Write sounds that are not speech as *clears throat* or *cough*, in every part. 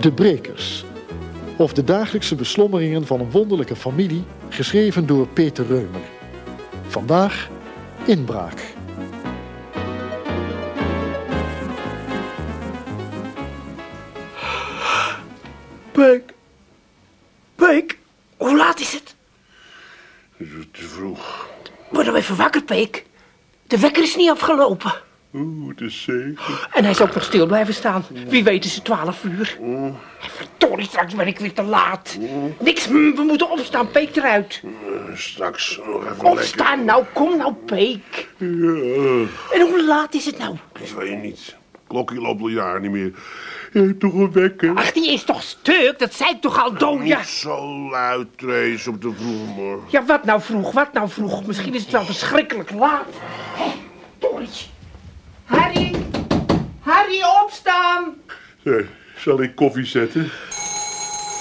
De Brekers. Of de dagelijkse beslommeringen van een wonderlijke familie, geschreven door Peter Reumer. Vandaag inbraak. Peek. Peek, hoe laat is het? Te vroeg. Word nou even wakker, Peek. De wekker is niet afgelopen. Oeh, is zeker. En hij is ook nog stil blijven staan. Wie weet is het twaalf uur. En verdorie, straks ben ik weer te laat. Niks, hm, we moeten opstaan, Peek eruit. Eh, Straks nog even Opstaan nou, kom nou, Peek. Ja, En hoe laat is het nou? ik weet niet. Klokje loopt al jaren niet meer. Je hebt toch een wekker? Ach, die is toch stuk? Dat zei ik toch al, Doja? Niet zo luid, Trace, op de vroege morgen. Ja, wat nou vroeg, wat nou vroeg? Misschien is het wel verschrikkelijk laat. Hé, Harry, opstaan. Zeg, zal ik koffie zetten?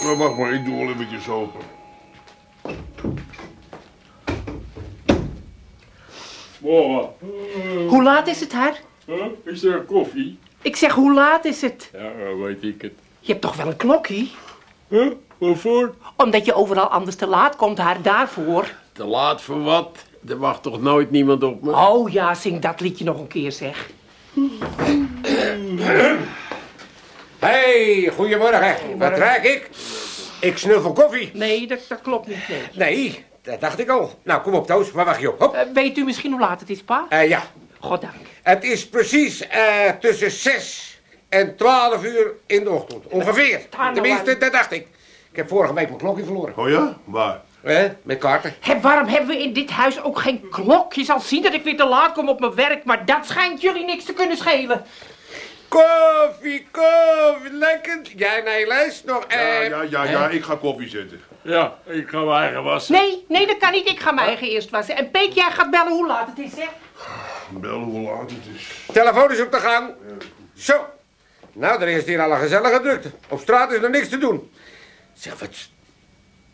Maar wacht maar, ik doe wel eventjes open. Morgen. Hoe laat is het, Har? Huh? Is er koffie? Ik zeg, hoe laat is het? Ja, eh, weet ik het. Je hebt toch wel een klokkie? Huh? Waarvoor? Omdat je overal anders te laat komt, Har, daarvoor. Te laat voor wat? Er wacht toch nooit niemand op me? Oh ja, zing dat liedje nog een keer, zeg. Hey, goedemorgen. Wat ruik ik? Ik snuffel koffie. Nee, dat, dat klopt niet, nee. Nee, dat dacht ik al. Nou, kom op, Toos. Waar wacht je op? Hop. Eh, weet u misschien hoe laat het is, pa? Eh, ja, Goddank. het is precies eh, tussen 6 en 12 uur in de ochtend. Ongeveer. Tenminste, dat dacht ik. Ik heb vorige week mijn klokje verloren. Oh ja? Waar? Eh, met kaarten. Hé, waarom hebben we in dit huis ook geen klok? Je zal zien dat ik weer te laat kom op mijn werk, maar dat schijnt jullie niks te kunnen schelen. Koffie, koffie, lekker. Jij, nee, les nog. Ja, eh, ja, ja, ja, ik ga koffie zetten. Ja, ik ga mijn eigen wassen. Nee, nee, dat kan niet. Ik ga mijn eigen eerst wassen. En Peek, jij gaat bellen hoe laat het is, zeg. Bel hoe laat het is. Telefoon is op de gang. Zo. Nou, er is hier al een gezellige drukte. Op straat is er niks te doen. Zeg, wat,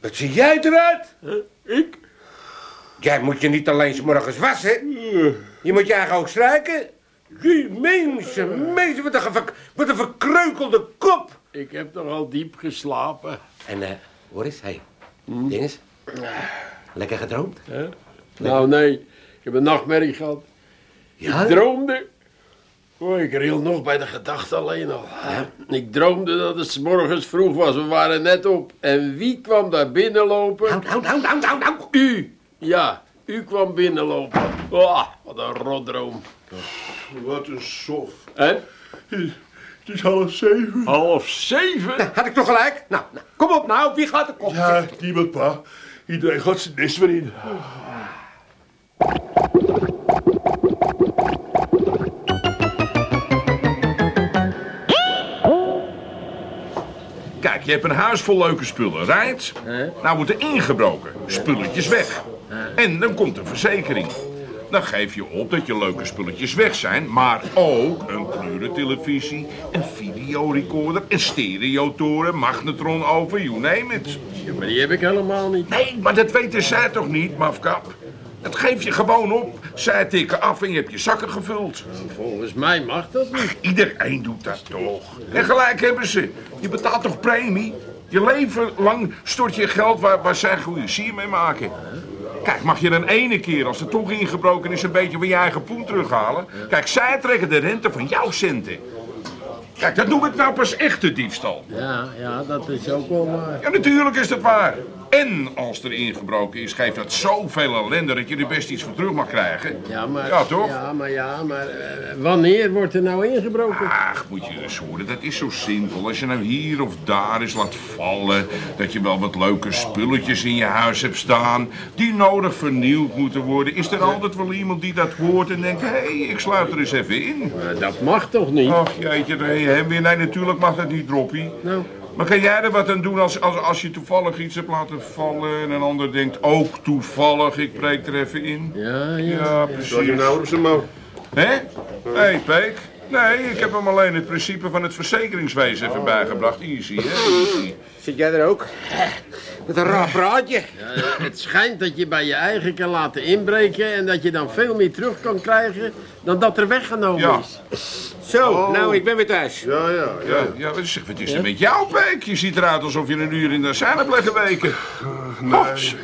wat zie jij eruit? Huh? Ik? Jij moet je niet alleen 's morgens wassen. Je moet je eigen ook strijken. Die mensen, mensen met een, gever- met een verkreukelde kop. Ik heb toch al diep geslapen. En, eh, hoor eens, hé. Hey. Dinges. Lekker gedroomd? Nou, nee. Ik heb een nachtmerrie gehad. Ja? Ik droomde. Oh, ik ril nog bij de gedachte alleen al. Ik droomde dat het 's morgens vroeg was. We waren net op. En wie kwam daar binnenlopen? Nou, nou, nou, nou, nou, nou. U. Ja, u kwam binnenlopen. Oh, wat een rotdroom. Wat een sof. En? Het is half zeven. Half zeven? Nou, Had ik toch gelijk? Nou, nou, kom op nou. Wie gaat de kop Ja, niemand pa. Iedereen gaat zijn nest weer in. Kijk, je hebt een huis vol leuke spullen, right? Nou wordt er ingebroken, spulletjes weg. En dan komt een verzekering. Dan geef je op dat je leuke spulletjes weg zijn, maar ook een kleurentelevisie, een videorecorder, een stereotoren, magnetron over, you name it. Ja, maar die heb ik helemaal niet. Nee, maar dat weten zij toch niet, mafkap? Dat geef je gewoon op. Zij tikken af en je hebt je zakken gevuld. Volgens mij mag dat niet. Iedereen doet dat toch. En gelijk hebben ze. Je betaalt toch premie? Je leven lang stort je geld waar, waar zij goede sier mee maken. Kijk, mag je dan ene keer, als er toch ingebroken is, een beetje van je eigen poen terughalen? Kijk, zij trekken de rente van jouw centen. Kijk, dat noem ik nou pas echte diefstal. Ja, ja, dat is ook wel waar. Ja, natuurlijk is dat waar. En als er ingebroken is, geeft dat zoveel ellende dat je er best iets voor terug mag krijgen. Ja, maar... Ja, toch? Ja, maar ja, maar... eh, wanneer wordt er nou ingebroken? Ach, moet je eens horen, dat is zo simpel. Als je nou hier of daar eens laat vallen... dat je wel wat leuke spulletjes in je huis hebt staan... die nodig vernieuwd moeten worden... is er altijd wel iemand die dat hoort en denkt... hé, hey, ik sluit er eens even in. Maar dat mag toch niet? Ach, jeetje, nee, hè, weer. nee, natuurlijk mag dat niet, Droppie. Nou, Maar kan jij er wat aan doen als, als, als je toevallig iets hebt laten vallen... en een ander denkt, ook toevallig, ik breek er even in? ja, ja. Ja, Zal je precies. nou op zijn mouw? Hè? Hé, hey, Peek. Nee, ik heb hem alleen het principe van het verzekeringswezen even bijgebracht. Easy, hè? Easy. Zit jij er ook? Met een raar praatje. Ja, Het schijnt dat je bij je eigen kan laten inbreken... en dat je dan veel meer terug kan krijgen dan dat er weggenomen Ja. is. Zo, nou, ik ben weer thuis. Ja, ja, ja. Ja, ja, wat, zeg, wat is er met jou, Peek? Je ziet eruit alsof je een uur in de azijn hebt liggen weken. Nee, Oh, zo.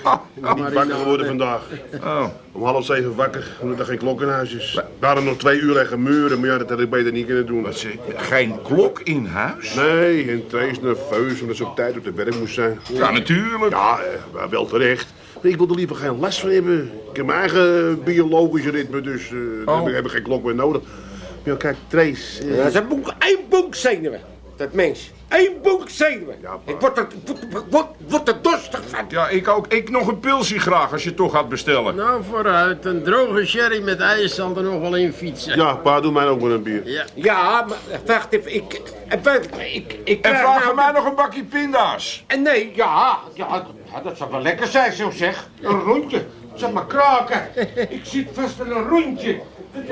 niet wakker geworden vandaag. Oh. Om half zeven wakker, omdat er geen klok in huis is. We hadden nog twee uur leggen muren, maar ja, dat had ik beter niet kunnen doen. Wat zeg je? Geen klok in huis? Nee, en Trace nerveus omdat ze op tijd op de werk moest zijn. Ja, natuurlijk. Ja, eh, wel terecht. Ik wil er liever geen last van hebben. Ik heb mijn eigen biologische ritme, dus eh Oh. dan heb ik geen klok meer nodig. Ja, kijk, Trace. eh, Dat is een boek, één boek zenuwen. Dat mens. Eén boek zenuwen. Ja, ik word er, word, word, word er dorstig van. Ja, ik ook. Ik nog een pilsje graag als je het toch gaat bestellen. Nou, vooruit. Een droge sherry met ijs zal er nog wel in fietsen. Ja, pa, doe mij ook maar een bier. Ja. Ja, maar wacht even. Ik, eh, wacht, ik, ik En vraag nou mij nog een bakje pinda's. En nee, ja, ja, ja, dat zou wel lekker zijn, zo zeg. Een rondje. Zeg maar kraken. *laughs* Ik zit vast in een rondje.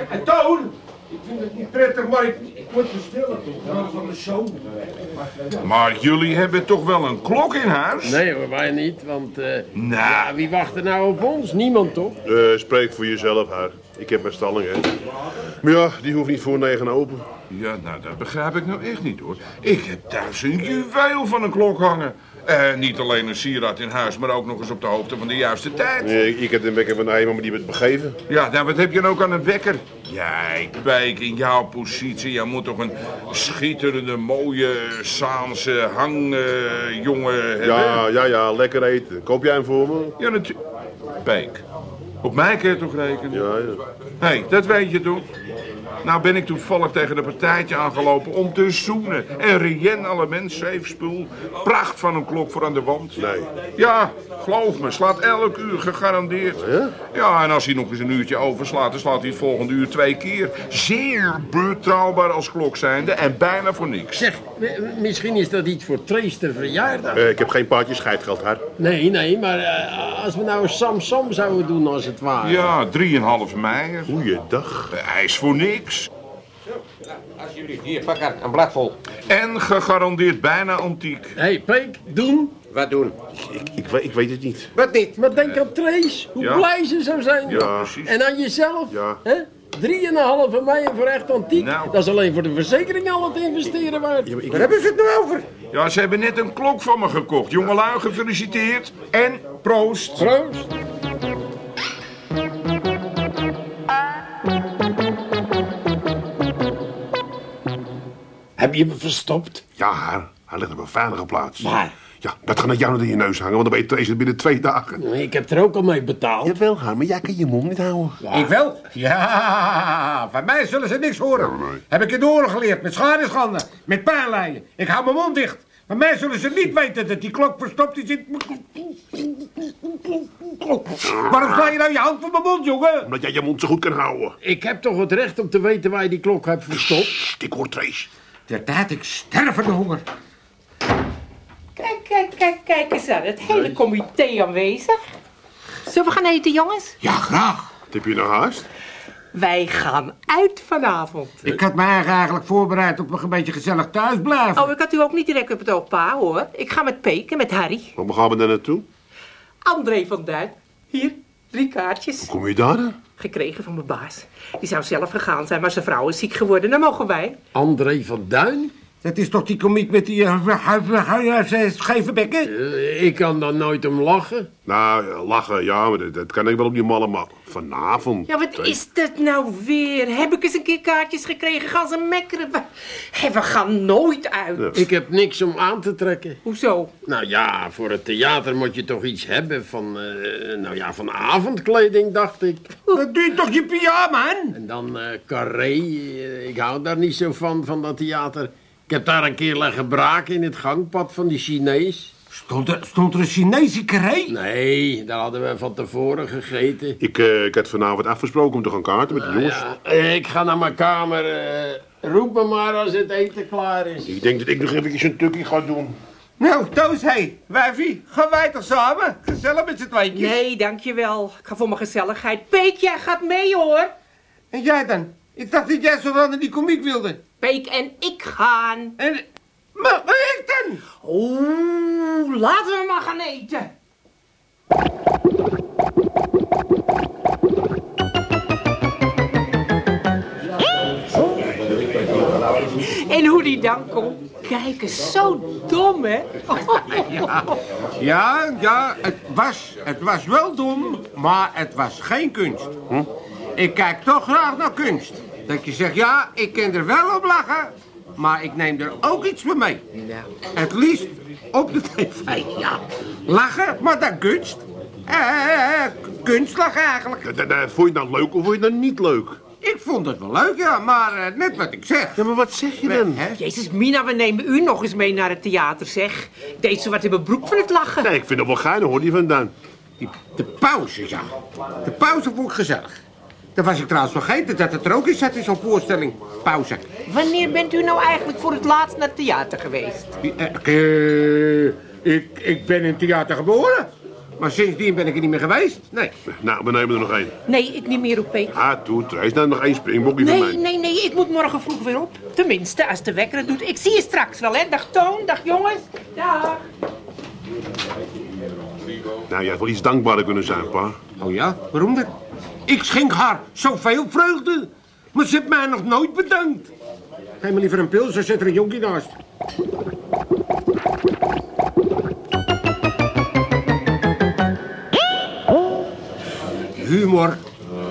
En Toon, ik vind het niet prettig, maar ik, ik moet bestellen toch van de show. Maar jullie hebben toch wel een klok in huis? Nee hoor, wij niet, want... eh, Nou, ja, wie wacht er nou op ons? Niemand toch? Eh, spreek voor jezelf, haar. Ik heb mijn stalling, hè. Maar ja, die hoeft niet voor negen open. Ja, nou, dat begrijp ik nou echt niet hoor. Ik heb thuis een juweel van een klok hangen. Eh, niet alleen een sieraad in huis, maar ook nog eens op de hoogte van de juiste tijd. Nee, ik heb de wekker van de maar die werd begeven. Ja, nou, wat heb je dan ook aan een wekker? Jij, Pijk, in jouw positie, jij moet toch een schitterende, mooie, Saanse hangjongen hebben? Ja, ja, ja, lekker eten. Koop jij hem voor me? Ja, natuurlijk. Pijk, op mij kun je toch rekenen? Ja, ja. Hé, hey, dat weet je toch? Nou ben ik toevallig tegen een partijtje aangelopen om te zoenen. En Rien Allemens zeefspul. Pracht van een klok voor aan de wand. Nee. Ja, geloof me, slaat elk uur gegarandeerd. Ja? Ja, en als hij nog eens een uurtje overslaat, dan slaat hij het volgende uur twee keer. Zeer betrouwbaar als klok zijnde en bijna voor niks. Zeg, misschien is dat iets voor Trace verjaardag. Eh, ik heb geen paardje scheidgeld, haar. Nee, nee, maar eh, als we nou een Sam Sam zouden doen als het ware. Ja, 3,5 mei. Goeiedag. Hij is voor niks. Alsjeblieft, hier, pak aan, een blad vol. En gegarandeerd bijna antiek. Hé, hey, Peek, doen. Wat doen? Ik, ik, weet- ik weet het niet. Wat niet? Maar denk aan Trace, hoe Ja. blij ze zou zijn. Ja, precies. En aan jezelf. Ja. Hè? Drieënhalve mei voor echt antiek. Nou. Dat is alleen voor de verzekering al het investeren waard. Ja, maar ik, Waar hebben ze het nou over? Ja, ze hebben net een klok van me gekocht. Jongelui, gefeliciteerd. En proost. Proost. Heb je me verstopt? ja, haar. Hij ligt op een veilige plaats. Waar? Ja, dat gaat jou naar in je neus hangen, want dan weet Trace het binnen twee dagen. Ik heb er ook al mee betaald. Jawel, haar, maar jij kan je mond niet houden. Ik wel? Ja, van mij zullen ze niks horen. nee. Heb ik in de oorlog geleerd, met schadeschanden, met pijnlijnen. Ik hou mijn mond dicht. Van mij zullen ze niet weten dat die klok verstopt is in... Waarom sla je nou je hand voor mijn mond, jongen? Omdat jij je mond zo goed kan houden. Ik heb toch het recht om te weten waar je die klok hebt verstopt? Sst, ik hoor Trace. Tijd ik sterf van de honger. Kijk, kijk, kijk, kijk eens aan. Het hele comité aanwezig. Zullen we gaan eten, jongens? Ja, graag. Wat heb je nou haast? Wij gaan uit vanavond. Ik had me eigenlijk voorbereid op nog een beetje gezellig thuis blijven. Oh, ik had u ook niet direct op het oog, pa, hoor. Ik ga met Peek en met Harry. Waar gaan we daar naartoe? André van Duin. Hier, drie kaartjes. Kom je daar dan? Gekregen van mijn baas. Die zou zelf gegaan zijn, maar zijn vrouw is ziek geworden. Dan mogen wij. André van Duin? Dat is toch die komiek met die uh, scheve bekken? Eh, ik kan daar nooit om lachen. Nou, ja, lachen, ja, maar dat, dat kan ik wel op die malle maar vanavond. Ja, wat is dat nou weer? Heb ik eens een keer kaartjes gekregen? Gaan ze mekkeren? We, Hé, we gaan nooit uit. Ik heb niks om aan te trekken. Hoezo? Nou ja, voor het theater moet je toch iets hebben van, eh, nou ja, van avondkleding, dacht ik. Dat doe je toch je pyjama aan? En dan eh carré, eh, ik hou daar niet zo van, van dat theater. Ik heb daar een keer liggen braken in het gangpad van die Chinees. Stond er, stond er een Chinese carré? Nee, daar hadden we van tevoren gegeten. Ik, eh, ik had vanavond afgesproken om te gaan kaarten met de jongens. Ja, ik ga naar mijn kamer. eh, roep me maar als het eten klaar is. Ik denk dat ik nog eventjes een tukkie ga doen. Nou, Toos, hé, wijfie, gaan wij toch samen? Gezellig met z'n tweetjes. Nee, dankjewel. Ik ga voor mijn gezelligheid. Peek, jij gaat mee, hoor. En jij dan? Ik dacht dat jij zo naar die komiek wilde. Peek en ik gaan. En... Maar, maar ik dan? Oeh, laten we maar gaan eten. En hoe die dan komt. Kijk eens, zo dom, hè? *laughs* Ja, ja, het was, het was wel dom, maar het was geen kunst. Ik kijk toch graag naar kunst. Dat je zegt, ja, ik kan er wel op lachen, maar ik neem er ook iets van mee. Het liefst op de tv, ja. Lachen, maar dan kunst. Eh, eh, eh, kunstlachen eigenlijk. Da- da- da- Vond je dat leuk of vond je dat niet leuk? Ik vond het wel leuk, ja, maar eh, net wat ik zeg. Ja, maar wat zeg je dan? Hè? Jezus, Mina, we nemen u nog eens mee naar het theater, zeg. Deed ze wat in mijn broek van het lachen. Nee, ik vind dat wel geinig hoor, die vandaan. Die, de pauze, ja. De pauze vond ik gezellig. Dan was ik trouwens vergeten dat het er ook in zat in zo'n voorstelling. Pauze. Wanneer bent u nou eigenlijk voor het laatst naar het theater geweest? Eh, eh, ik, ik ben in het theater geboren. Maar sindsdien ben ik er niet meer geweest. Nee. Nou, we nemen er nog één. Nee, ik niet meer op Peek. Ah, toe, er is nou nog één springbokje van Nee, mij. nee, nee, ik moet morgen vroeg weer op. Tenminste, als de wekker het doet. Ik zie je straks wel, hè. Dag Toon, dag jongens. Dag. Nou, jij had wel iets dankbaarder kunnen zijn, pa. Oh ja? Waarom dan? Ik schenk haar zoveel vreugde. Maar ze heeft mij nog nooit bedankt. Geef me liever een pil, zo zet er een jonkie naast. Humor.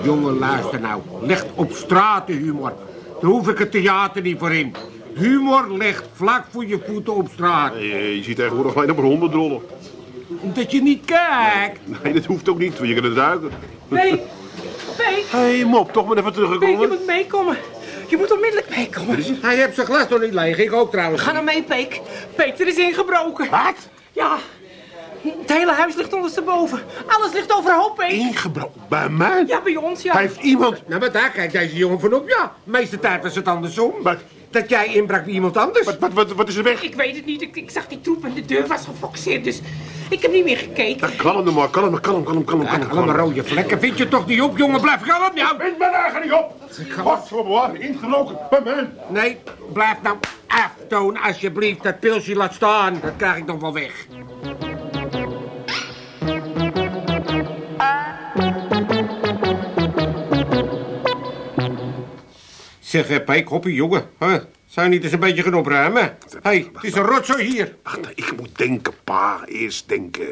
Jongen, luister nou. Ligt op straat de humor. Daar hoef ik het theater niet voor in. Humor ligt vlak voor je voeten op straat. Je, je ziet tegenwoordig alleen op honden drollen. Omdat je niet kijkt. Nee, dat hoeft ook niet, want je kan het ruiken. Peek, Peek, Hé, hey, mop, toch maar even Peek, je teruggekomen. moet meekomen. Je moet onmiddellijk meekomen. Hij heeft zijn glas nog niet leeg. Ik ook trouwens. Ga nou mee, Peek. Peek, er is ingebroken. Wat? Ja, het hele huis ligt ondersteboven. Alles ligt overhoop, Peek. Ingebroken? Bij mij? Ja, bij ons, ja. Heeft iemand... Nou, maar daar kijkt deze jongen van op, ja. De meeste tijd was het andersom. Wat? Dat jij inbrak bij iemand anders. Wat, wat, wat, wat is er weg? Ik weet het niet. Ik, ik zag die troep en de deur was gefokseerd, dus ik heb niet meer gekeken. Nou, kalm nou maar, kalm, kalm, kalm, kalm, Ja, kalm. allemaal rode vlekken. Vind je toch niet op, jongen? Blijf kalm, nou. Ik ben daar niet op. Wat voor bewaring, ingebroken, bij mij. Nee, blijf nou af, Toon, alsjeblieft. Dat pilsje laat staan. Dat krijg ik nog wel weg. Zeg, eh, Pijk, hoppie, jongen. Huh? Zou je niet eens een beetje gaan opruimen? Hé, hey, het is een rotzooi hier. Ach, nee, ik moet denken, pa. Eerst denken.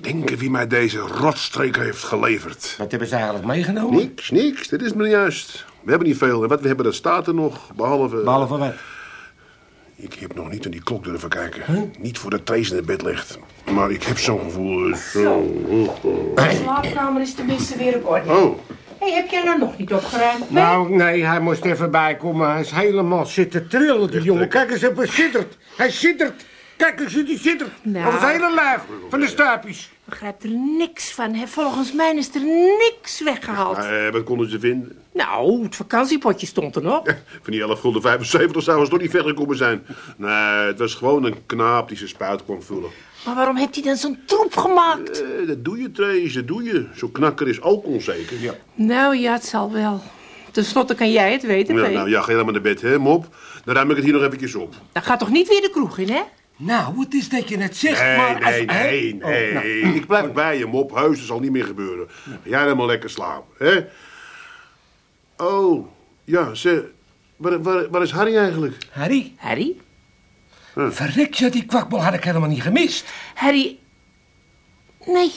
Denken wie mij deze rotstreek heeft geleverd. Wat hebben ze eigenlijk meegenomen? Niks, niks. Dit is me juist. We hebben niet veel. En wat we hebben, dat staat er nog. Behalve... Behalve wat? Ik heb nog niet naar die klok durven kijken. Niet voor de Trace in het bed ligt. Maar ik heb zo'n gevoel. eh, Zo. De slaapkamer is tenminste weer op orde. Oh. Hé, heb jij nou nog niet opgeruimd? Nou, nee, hij moest even bijkomen. Hij is helemaal zitten trillen, die jongen. Kijk eens, hij zittert. Hij zittert. Kijk eens, die zittert. Nou. Op het hele lijf van de stuipjes. Ik begrijp er niks van. Hè. Volgens mij is er niks weggehaald. Eh, wat konden ze vinden? Nou, het vakantiepotje stond er nog. Van die 11 gulden 75 zou ze toch niet verder gekomen zijn. Nee, het was gewoon een knaap die zijn spuit kwam vullen. Maar waarom heeft hij dan zo'n troep gemaakt? Eh, dat doe je, Trace, dat doe je. Zo'n knakker is ook onzeker. Ja. Nou ja, het zal wel. Ten slotte kan jij het weten, Ja, nou, ja, ga helemaal naar bed, hè, mop. Dan ruim ik het hier nog eventjes op. Dan gaat toch niet weer de kroeg in, hè? Nou, het is dat je het zegt, Nee, maar... als- nee, nee, Oh, nee. nou. Ik blijf bij je, mop. Heus, dat zal niet meer gebeuren. Ga Jij helemaal lekker slapen, hè? Oh, ja, ze... Waar, waar, waar is Harry eigenlijk? Harry, Harry? Verrek je, die kwakbal had ik helemaal niet gemist. Harry... Nee,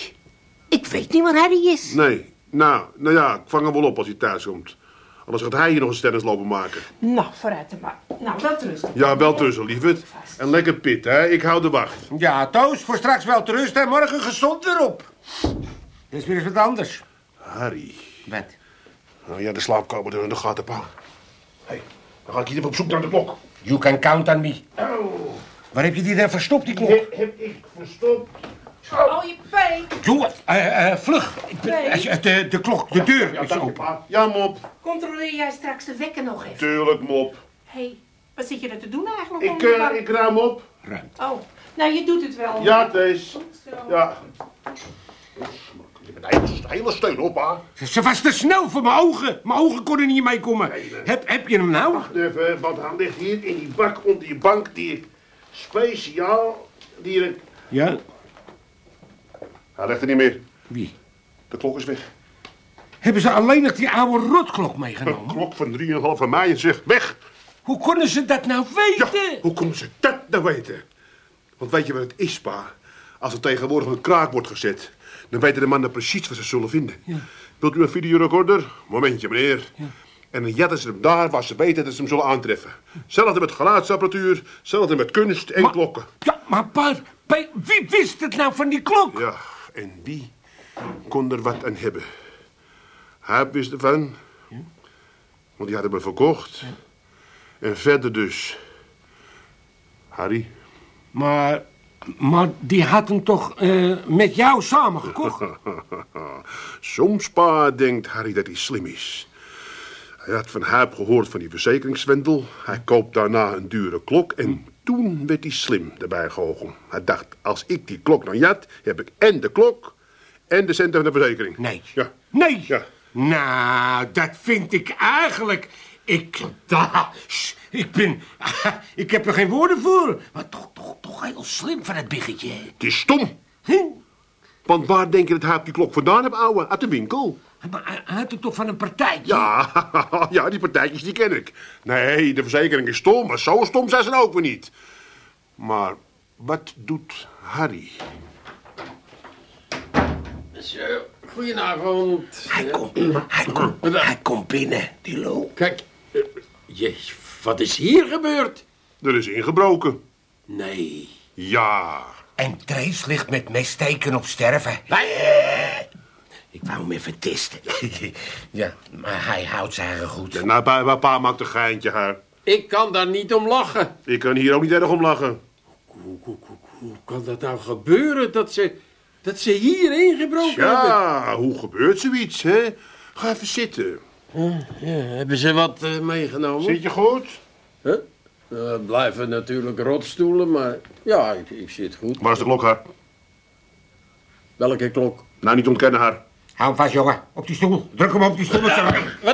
ik weet niet waar Harry is. Nee, nou, nou ja, ik vang hem wel op als hij thuis komt. Anders gaat hij hier nog een stennis lopen maken. Nou, vooruit dan maar. Nou, wel rustig. Ja, wel tussen, lieverd. En lekker pit, hè? Ik hou de wacht. Ja, Toos, voor straks wel te rust en morgen gezond weer op. Dat is weer eens wat anders. Harry. Wat? Nou ja, de slaapkamer door in de gaten, pa. Hé, hey, dan ga ik hier even op zoek naar de klok. You can count on me. Waar heb je die dan verstopt, die klok? heb ik verstopt. Oh, je. Jongen, eh, eh, vlug. Ik ben- Nee. als je- De, de klok, de deur is Dank je, open. pa. Ja, mop. Controleer jij straks de wekker nog even? Tuurlijk, mop. Hé, hey, wat zit je er te doen eigenlijk? Ik, eh, ik ruim op. Oh, nou, je doet het wel. Ja, Thees. Zo. Ja. Je bent hele, steun op, pa. Ze was te snel voor mijn ogen. Mijn ogen konden niet meekomen. Heb, heb je hem nou? Even, want hij ligt hier in die bak onder die bank die ik speciaal... Die ik... Ja. Hij ligt er niet meer. Wie? De klok is weg. Hebben ze alleen nog die oude rotklok Een meegenomen? klok van 3,5 mei en zeg weg. Hoe konden ze dat nou Ja, weten? hoe konden ze dat nou weten? Want weet je wat het is, pa? Als er tegenwoordig een kraak wordt gezet, dan weten de mannen precies wat ze zullen vinden. Wilt u een videorecorder? Momentje, meneer. En dan jatten ze hem daar waar ze weten dat ze hem zullen aantreffen. Hetzelfde met geluidsapparatuur, hetzelfde met kunst en klokken. Ja, maar pa, wie wist het nou van die klok? Ja, en wie kon er wat aan hebben? Hij wist ervan, want die hadden me verkocht. En verder dus. Harry, Maar, maar die had hem toch eh, met jou samengekocht? *laughs* Soms, pa, denkt Harry dat hij slim is. Hij had van Huip gehoord van die verzekeringswendel. Hij koopt daarna een dure klok en toen werd hij slim erbij gehogen. Hij dacht, als ik die klok nou jat, heb ik en de klok en de centen van de verzekering. Nee. Ja. Nee? Ja. Nou, dat vind ik eigenlijk... Ik... Da, sh, ik ben... *laughs* Ik heb er geen woorden voor. Maar toch, toch, toch heel slim van het biggetje. Het is stom. Hm? Want waar denk je dat Huip die klok vandaan heeft, ouwe? Uit de winkel. Maar hij hij had het toch van een partijtje? Ja, *laughs* ja, die partijtjes die ken ik. Nee, de verzekering is stom, maar zo stom zijn ze ook weer niet. Maar wat doet Harry? Zo, goedenavond. Hij komt, hij komt, hij komt binnen, die lul. Kijk, jezus, wat is hier gebeurd? Er is ingebroken. Nee. Ja. En Trace ligt met messteken op sterven. Ik wou hem even testen. *laughs* ja, maar hij houdt zijn eigen goed. Nou, pa, pa maakt een geintje, haar. Ik kan daar niet om lachen. Ik kan hier ook niet erg om lachen. Hoe, hoe, hoe, hoe kan dat nou gebeuren dat ze, dat ze hier ingebroken hebben? Ja, hoe gebeurt zoiets, hè? Ga even zitten. Ja, hebben ze wat eh, meegenomen? Zit je goed? Huh? Eh, blijven natuurlijk rotstoelen, maar ja, ik, ik zit goed. Waar is de klok, haar? Welke klok? Nou, niet ontkennen, haar. Hou hem vast, jongen. Op die stoel. Druk hem op die stoel. wat is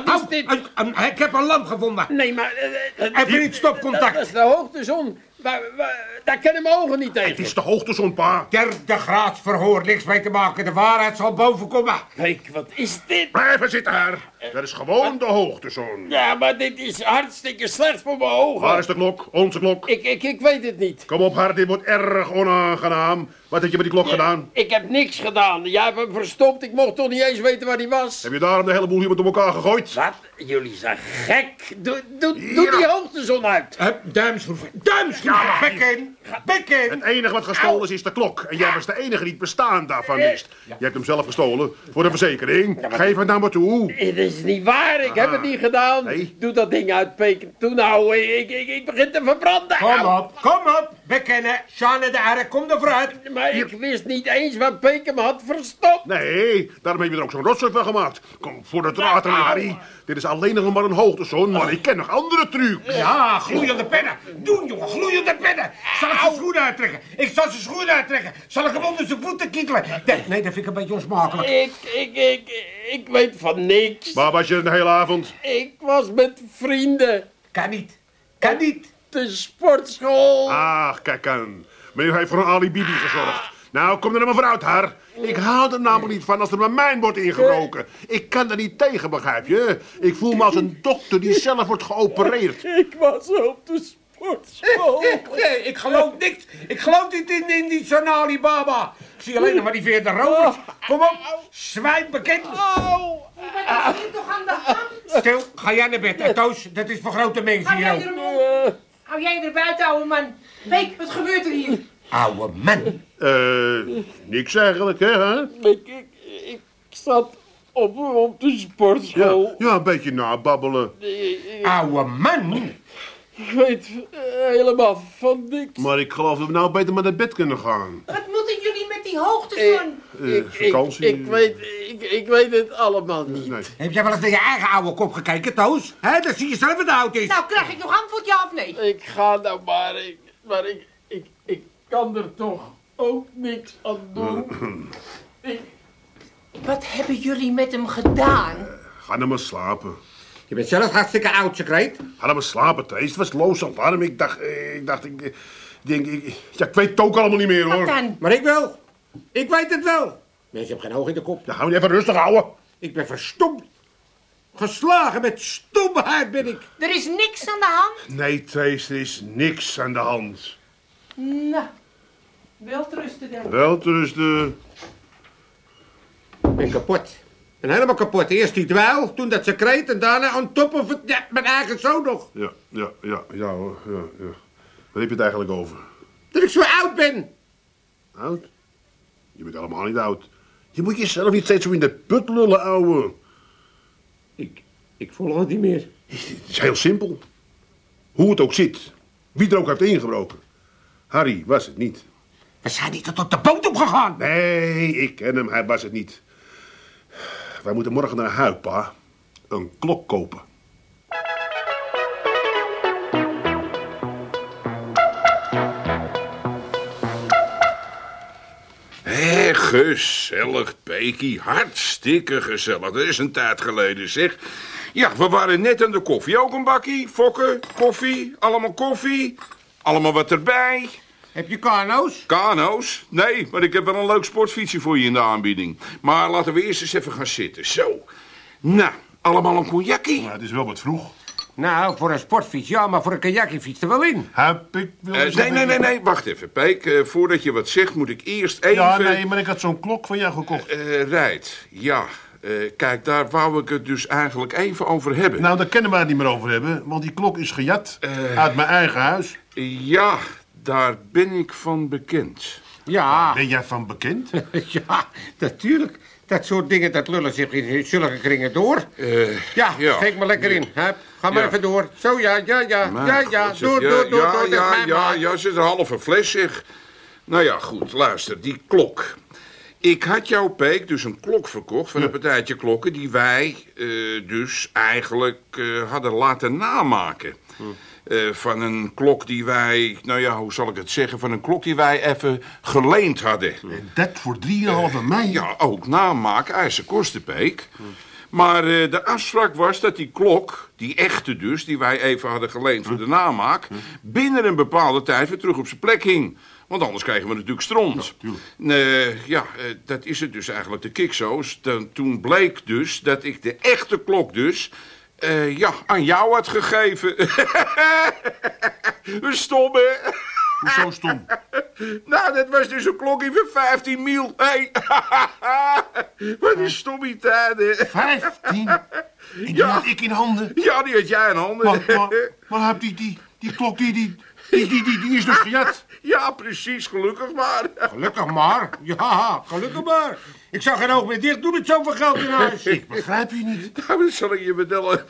Hou, dit? een- een- ik heb een lamp gevonden. Nee, maar... eh, Even niet stopcontact. Dat is de hoogtezon. Waar, waar, daar kennen mijn ogen niet Het tegen. is de hoogtezon, pa. Derde graads verhoor, niks mee te maken. De waarheid zal boven komen. Kijk, wat is dit? Blijven zitten, haar. Dat is gewoon de hoogtezon. Ja, maar dit is hartstikke slecht voor mijn ogen. Waar is de klok? Onze klok. Ik, ik, ik weet het niet. Kom op, haar, dit wordt erg onaangenaam. Wat heb je met die klok gedaan? Ik heb niks gedaan. Jij hebt hem verstopt. Ik mocht toch niet eens weten waar hij was. Heb je daarom de hele boel hier met elkaar gegooid? Wat? Jullie zijn gek. Doe, doe, doe die hoogtezon uit. Hup, duimschroeven. Duimschroeven. Bek in. Bek in. Het enige wat gestolen is, is de klok. En jij was de enige die het bestaan daarvan wist. Je hebt hem zelf gestolen voor de verzekering. Geef het nou maar toe. Het is niet waar. Ik heb het niet gedaan. Nee? Doe dat ding uit, Peek. Toen nou, ik, ik, ik begin te verbranden. Kom op, kom op. Bekennen. Sjane de Arre, kom er vooruit. Maar ik wist niet eens waar Peek hem had verstopt. Nee, daarom heb je er ook zo'n rotzooi van gemaakt. Kom voor de draad, Harry. Dit is alleen nog maar een hoogtezon, maar ik ken nog andere trucs. Ja, gloeiende pennen. Doen, jongen, gloeiende pennen. Zal ik zijn schoenen uittrekken? Ik zal zijn schoenen uittrekken. Zal ik hem onder zijn voeten kietelen? Nee, nee, dat vind ik een beetje onsmakelijk. Ik, ik, ik, ik weet van niks. Waar was je de hele avond? Ik was met vrienden. Kan niet. Kan niet. De sportschool. Ach, kijk aan. Meneer heeft voor een alibi gezorgd. Nou, kom er nou maar vooruit, haar. Ik hou er namelijk niet van als er mijn mijn wordt ingebroken. Ik kan er niet tegen, begrijp je? Ik voel me als een dokter die zelf wordt geopereerd. *laughs* Ik was op de sportschool. *laughs* Nee, ik geloof niks. Ik geloof niet in, in die zo'n Alibaba. Ik zie alleen nog maar die veerde rovers. Kom op, zwijg bekend. Is hier toch aan de hand? Stil, ga jij naar bed. En Toos, dat is voor grote mensen hier ook. er hem op? Eh, Hou jij er buiten, ouwe man? Peek, wat gebeurt er hier? Oude man. Eh, niks eigenlijk, hè? hè? ik, ik, ik zat op, op de Ja, sportschool. ja, een beetje nababbelen. Ik, ik- Oude man. ik weet eh, helemaal van niks. Maar ik geloof dat we nou beter maar naar bed kunnen gaan. Wat moeten jullie met die hoogtezon? Eh, ik, vakantie. Ik, ik, weet, ik, ik weet het allemaal niet. Nee. Heb jij wel eens naar je eigen oude kop gekeken, Toos? Hè, dan zie je zelf wat oud is. Nou, krijg ik nog antwoord, ja of nee? Ik ga nou maar. Ik, maar ik, ik, ik kan er toch ook niks aan doen. *clears throat* Ik, Wat hebben jullie met hem gedaan? Ga nou maar slapen. Je bent zelf hartstikke oud, secreet. Ga nou maar slapen, Thees. Het was loos alarm. Ik dacht, eh, ik dacht, ik, eh, denk, ik, ja, ik weet het ook allemaal niet meer, Wat hoor. dan? Maar ik wel. Ik weet het wel. Mensen hebben geen oog in de kop. Ja, hou je even rustig houden. Ik ben verstomd. Geslagen met stomheid ben ik. Er is niks aan de hand. Nee, Thees, er is niks aan de hand. Nou, wel rusten dan. Wel rusten. Ik ben kapot. En helemaal kapot. Eerst die dweil, toen dat secreet en daarna on top of het... Ja, mijn eigen zoon nog. Ja, ja, ja, ja hoor. Ja, ja. Waar heb je het eigenlijk over? Dat ik zo oud ben. Oud? Je bent helemaal niet oud. Je moet jezelf niet steeds zo in de put lullen, ouwe. Ik, ik volg het niet meer. Het is heel simpel. Hoe het ook zit. Wie er ook heeft ingebroken. Harry was het niet. We zijn niet tot op de boot opgegaan. Nee, ik ken hem. Hij was het niet. Wij moeten morgen naar Huik, pa. Een klok kopen. Gezellig, Peky. Hartstikke gezellig. Dat is een tijd geleden, zeg. Ja, we waren net aan de koffie. Ook een bakkie, fokken, koffie, allemaal koffie. Allemaal wat erbij. Heb je kano's? Kano's? Nee, maar ik heb wel een leuk sportfietsje voor je in de aanbieding. Maar laten we eerst eens even gaan zitten. Zo. Nou, allemaal een cognackie. Maar het is wel wat vroeg. Nou, voor een sportfiets ja, maar voor een kajakje fiets er wel in. Heb ik wel Eh, eens nee, nee, nee, nee, wacht even, Peek. Eh, voordat je wat zegt, moet ik eerst even... Ja, nee, maar ik had zo'n klok van jou gekocht. Eh, Rijt, ja. Eh, kijk, daar wou ik het dus eigenlijk even over hebben. Nou, daar kunnen we het niet meer over hebben, want die klok is gejat uit mijn eigen huis. Ja, daar ben ik van bekend. Ja, Ben jij van bekend? *laughs* ja, natuurlijk. Dat soort dingen, dat lullen zich in zulke kringen door. Eh, Ja, ja. geef me lekker in. Hup, ga maar Ja. even door. Zo, ja, ja, ja, Maar ja, ja. God, Door, ja, door, door, ja, door. Ja, is ja, maat. ja, zit een halve fles, zeg. Nou ja, goed, luister, die klok. Ik had jouw Peek dus een klok verkocht van een partijtje klokken... die wij eh, dus eigenlijk eh, hadden laten namaken. Eh, van een klok die wij, nou ja, hoe zal ik het zeggen... van een klok die wij even geleend hadden. En dat voor 3,5 mei? Ja, ook namaak, eisen kosten, Peek. Maar eh, de afspraak was dat die klok, die echte dus, die wij even hadden geleend voor de namaak, binnen een bepaalde tijd weer terug op zijn plek hing. Want anders kregen we natuurlijk stront. Eh, ja, eh, dat is het dus eigenlijk, de kikzo's. Dan, toen bleek dus dat ik de echte klok dus, ja, aan jou had gegeven. *laughs* Stom, hè? Hoezo stom? *laughs* Nou, dat was dus een klokje van 15 mil. Hey. *laughs* Wat een stommie hè? 15? En die Ja. had ik in handen. Ja, die had jij in handen. Maar, maar, *laughs* maar heb die, die, die klok, die, die, die, die, die, die is dus gejat. Ja, precies, gelukkig maar. Gelukkig maar. Ja, gelukkig maar. Ik zag geen oog meer dicht doen met zoveel geld in huis. Ik begrijp je niet. Nou, dat zal ik je vertellen.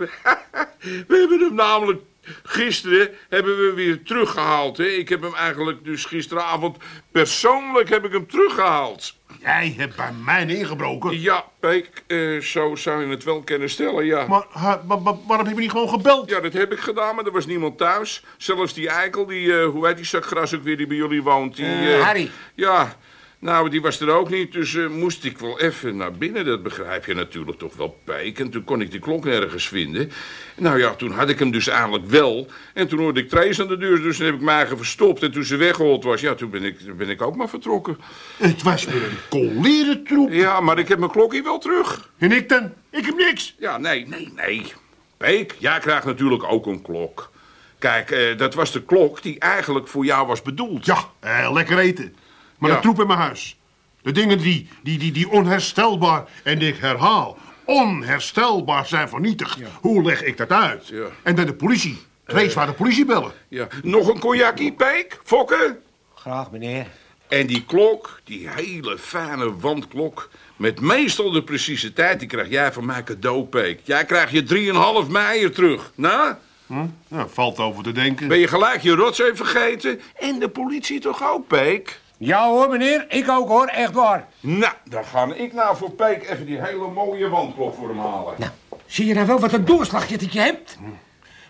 We hebben hem namelijk gisteren hebben we weer teruggehaald. Hè? Ik heb hem eigenlijk dus gisteravond persoonlijk heb ik hem teruggehaald. Jij hebt bij mij ingebroken. Ja, Peek, eh, zo zou je het wel kunnen stellen, ja. Maar, ha- maar, maar waarom heb je niet gewoon gebeld? Ja, dat heb ik gedaan, maar er was niemand thuis. Zelfs die eikel, die, eh, hoe heet die zakgras ook weer die bij jullie woont? Die, Eh, eh, Harry. Ja, nou, die was er ook niet, dus eh, moest ik wel even naar binnen. Dat begrijp je natuurlijk toch wel, Peek. En toen kon ik die klok nergens vinden. Nou ja, toen had ik hem dus eigenlijk wel. En toen hoorde ik Trace aan de deur, dus toen heb ik mij eigen verstopt. En toen ze weggehold was, ja, toen ben ik, ben ik ook maar vertrokken. Het was weer een coleren troep. Ja, maar ik heb mijn klokje wel terug. En ik dan? Ik heb niks. Ja, nee, nee, nee. Peek, jij krijgt natuurlijk ook een klok. Kijk, eh, dat was de klok die eigenlijk voor jou was bedoeld. Ja, eh, lekker eten. Maar Ja. de troep in mijn huis. De dingen die, die, die, die onherstelbaar, en ik herhaal, onherstelbaar zijn vernietigd. Hoe leg ik dat uit? Ja. En dan de politie. Wees waar de politie bellen. Ja. Nog een cognacje, Peek? Fokken? Graag, meneer. En die klok, die hele fijne wandklok... met meestal de precieze tijd, die krijg jij van mij cadeau, Peek. Jij krijgt je 3,5 meier terug. Nou, Hm? Ja, valt over te denken. ben je gelijk je rots even vergeten? En de politie toch ook, Peek? Ja hoor, meneer. Ik ook hoor. Echt waar. Nou, dan ga ik nou voor Peek even die hele mooie wandklok voor hem halen. Nou, zie je nou wel wat een doorslagje dat je hebt?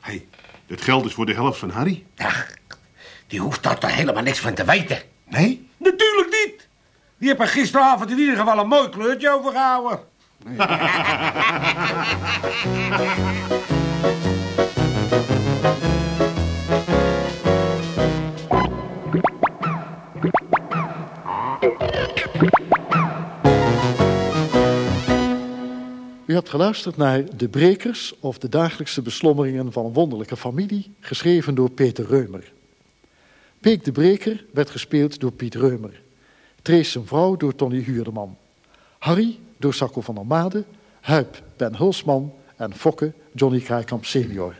hey, dit geld is voor de helft van Harry. Ach, die hoeft daar toch helemaal niks van te weten. Nee? Natuurlijk niet. Die heeft er gisteravond in ieder geval een mooi kleurtje overgehouden. U *laughs* *laughs* hebt geluisterd naar De Brekers of de dagelijkse beslommeringen van een wonderlijke familie, geschreven door Peter Reumer. Peek de Breker werd gespeeld door Piet Reumer. Trees zijn vrouw door Tony Huurdeman. Harry door Sacco van der Made, Huip Ben Hulsman en Fokke Johnny Kraaikamp senior.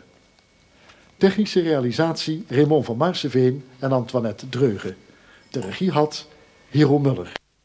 Technische realisatie Raymond van Maarseveen en Antoinette Dreugen. De regie had Hero Muller.